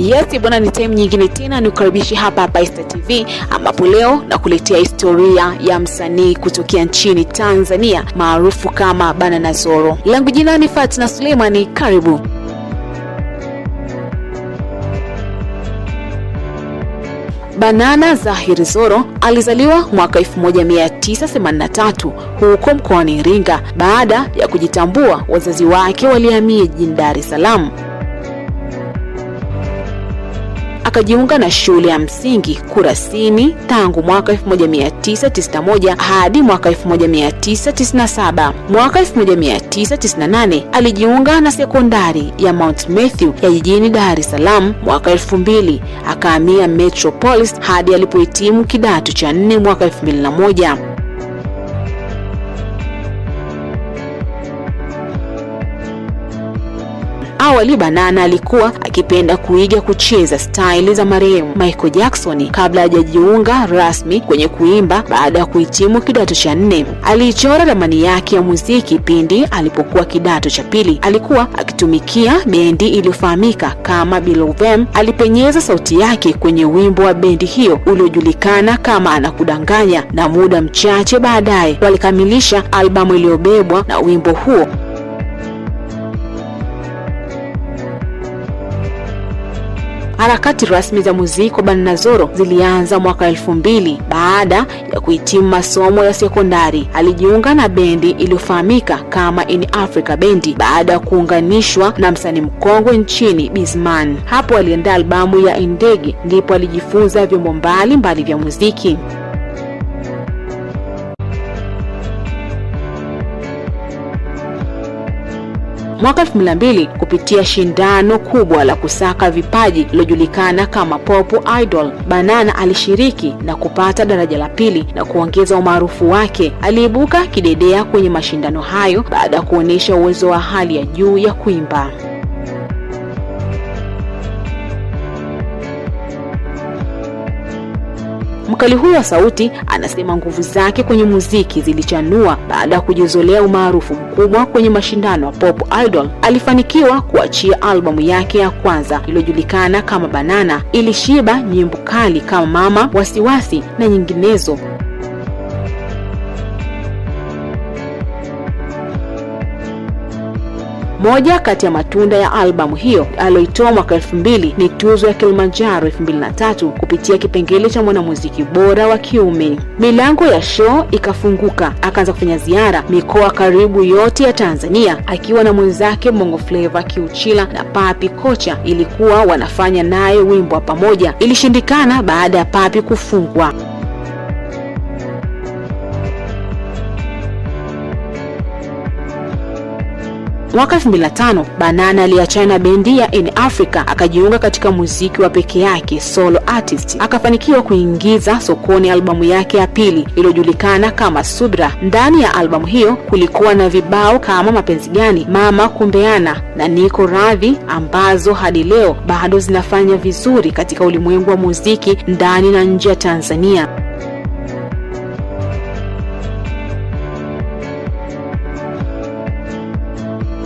Yes bwana, ni time nyingine tena nikukaribishi hapa hapa Esta TV, ambapo leo nakuletea historia ya msanii kutokea nchini Tanzania maarufu kama Banana Zoro. Langu jina ni Fatna Suleimani, karibu. Banana Zahir Zoro alizaliwa mwaka 1983 huko mkoani Iringa. Baada ya kujitambua, wazazi wake walihamia jijini Dar es Salaam. Akajiunga na shule ya msingi Kurasini tangu mwaka 1991 hadi mwaka 1997. Mwaka 1998 alijiunga na sekondari ya Mount Matthew ya jijini Dar es Salaam. Mwaka 2000 akahamia Metropolis hadi alipohitimu kidato cha nne mwaka 2001. Awali Banana alikuwa akipenda kuiga kucheza staili za marehemu Michael Jackson kabla hajajiunga rasmi kwenye kuimba. Baada ya kuhitimu kidato cha nne, aliichora ramani yake ya muziki pindi alipokuwa kidato cha pili. Alikuwa akitumikia bendi iliyofahamika kama Bilovem. Alipenyeza sauti yake kwenye wimbo wa bendi hiyo uliojulikana kama Anakudanganya, na muda mchache baadaye walikamilisha albamu iliyobebwa na wimbo huo. Harakati rasmi za muziki wa Banana Zoro zilianza mwaka elfu mbili. Baada ya kuhitimu masomo ya sekondari, alijiunga na bendi iliyofahamika kama In Africa Bendi baada ya kuunganishwa na msanii mkongwe nchini Bizman. Hapo aliandaa albamu ya Indege, ndipo alijifunza vyombo mbalimbali vya muziki. Mwaka 2002 kupitia shindano kubwa la kusaka vipaji lilojulikana kama Pop Idol, Banana alishiriki na kupata daraja la pili na kuongeza umaarufu wake. Aliibuka kidedea kwenye mashindano hayo baada ya kuonyesha uwezo wa hali ya juu ya kuimba. Mkali huyo wa sauti anasema nguvu zake kwenye muziki zilichanua baada ya kujizolea umaarufu mkubwa kwenye mashindano ya Pop Idol. Alifanikiwa kuachia albamu yake ya kwanza iliyojulikana kama Banana. Ilishiba nyimbo kali kama Mama, Wasiwasi na nyinginezo. Moja kati ya matunda ya albamu hiyo aliyoitoa mwaka elfu mbili ni tuzo ya Kilimanjaro elfu mbili na tatu kupitia kipengele cha mwanamuziki bora wa kiume. Milango ya show ikafunguka, akaanza kufanya ziara mikoa karibu yote ya Tanzania akiwa na mwenzake Bongo Flava Kiuchila na Papi Kocha. Ilikuwa wanafanya naye wimbo wa pamoja, ilishindikana baada ya Papi kufungwa. Mwaka 2005 Banana aliachana na bendi ya In Africa akajiunga katika muziki wa peke yake solo artist. Akafanikiwa kuingiza sokoni albamu yake ya pili iliyojulikana kama Subra. Ndani ya albamu hiyo kulikuwa na vibao kama Mapenzi Gani, Mama Kumbeana na Niko Radhi ambazo hadi leo bado zinafanya vizuri katika ulimwengu wa muziki ndani na nje ya Tanzania.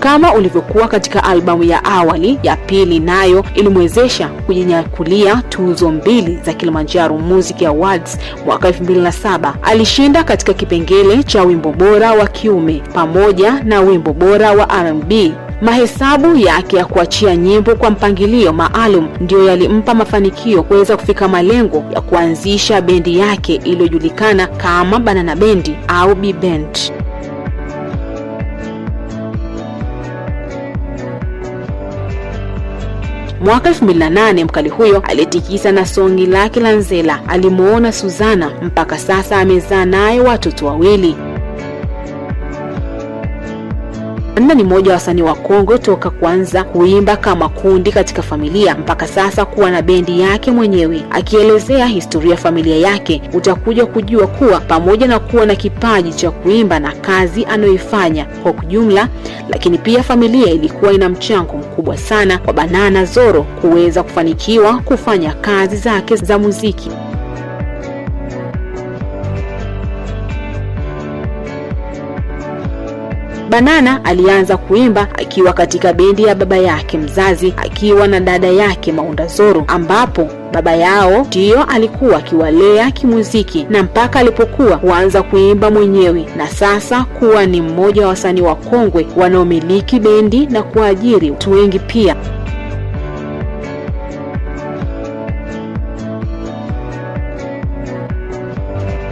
Kama ulivyokuwa katika albamu ya awali, ya pili nayo ilimwezesha kujinyakulia tuzo mbili za Kilimanjaro Music Awards mwaka 2007. Alishinda katika kipengele cha wimbo bora wa kiume pamoja na wimbo bora wa R&B. Mahesabu yake ya kuachia nyimbo kwa mpangilio maalum ndiyo yalimpa mafanikio kuweza kufika malengo ya kuanzisha bendi yake iliyojulikana kama Banana Bendi au B Mwaka 2008 mkali huyo aliyetikisa na songi lake la Nzela alimuona Suzana, mpaka sasa amezaa naye watoto wawili. Banana ni mmoja wa wasanii wa Kongo toka kuanza kuimba kama kundi katika familia mpaka sasa kuwa na bendi yake mwenyewe. Akielezea historia ya familia yake, utakuja kujua kuwa pamoja na kuwa na kipaji cha kuimba na kazi anayoifanya kwa ujumla, lakini pia familia ilikuwa ina mchango mkubwa sana kwa Banana Zoro kuweza kufanikiwa kufanya kazi zake za muziki. Banana alianza kuimba akiwa katika bendi ya baba yake mzazi akiwa na dada yake Maunda Zoro ambapo baba yao ndiyo alikuwa akiwalea kimuziki na mpaka alipokuwa kuanza kuimba mwenyewe na sasa kuwa ni mmoja wa wasanii wakongwe wanaomiliki bendi na kuajiri watu wengi pia.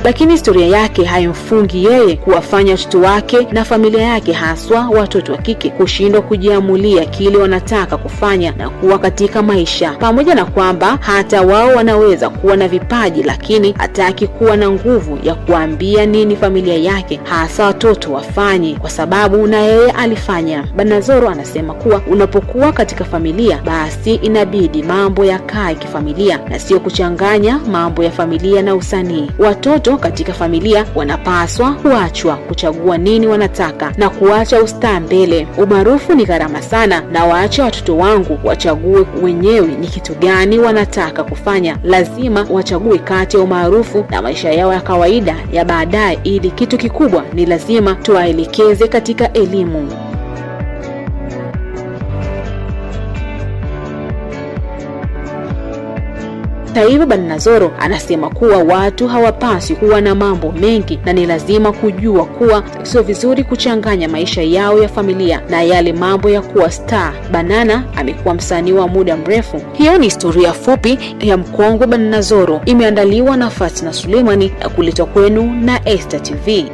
Lakini historia yake haimfungi yeye kuwafanya watoto wake na familia yake haswa watoto wa kike kushindwa kujiamulia kile wanataka kufanya na kuwa katika maisha. Pamoja na kwamba hata wao wanaweza kuwa na vipaji lakini hataki kuwa na nguvu ya kuambia nini familia yake hasa watoto wafanye kwa sababu na yeye alifanya. Banazoro anasema kuwa unapokuwa katika familia basi inabidi mambo yakae kifamilia na sio kuchanganya mambo ya familia na usanii. Watoto katika familia wanapaswa kuachwa kuchagua nini wanataka na kuacha ustaa mbele. Umaarufu ni gharama sana, na waache watoto wangu wachague wenyewe ni kitu gani wanataka kufanya. Lazima wachague kati ya umaarufu na maisha yao ya kawaida ya baadaye, ili kitu kikubwa ni lazima tuwaelekeze katika elimu. Hata hivyo Banazoro anasema kuwa watu hawapaswi kuwa na mambo mengi na ni lazima kujua kuwa sio vizuri kuchanganya maisha yao ya familia na yale mambo ya kuwa star. Banana amekuwa msanii wa muda mrefu. Hiyo ni historia fupi ya mkongwe Banazoro, imeandaliwa na Fatna Suleimani na kuletwa kwenu na Esta TV.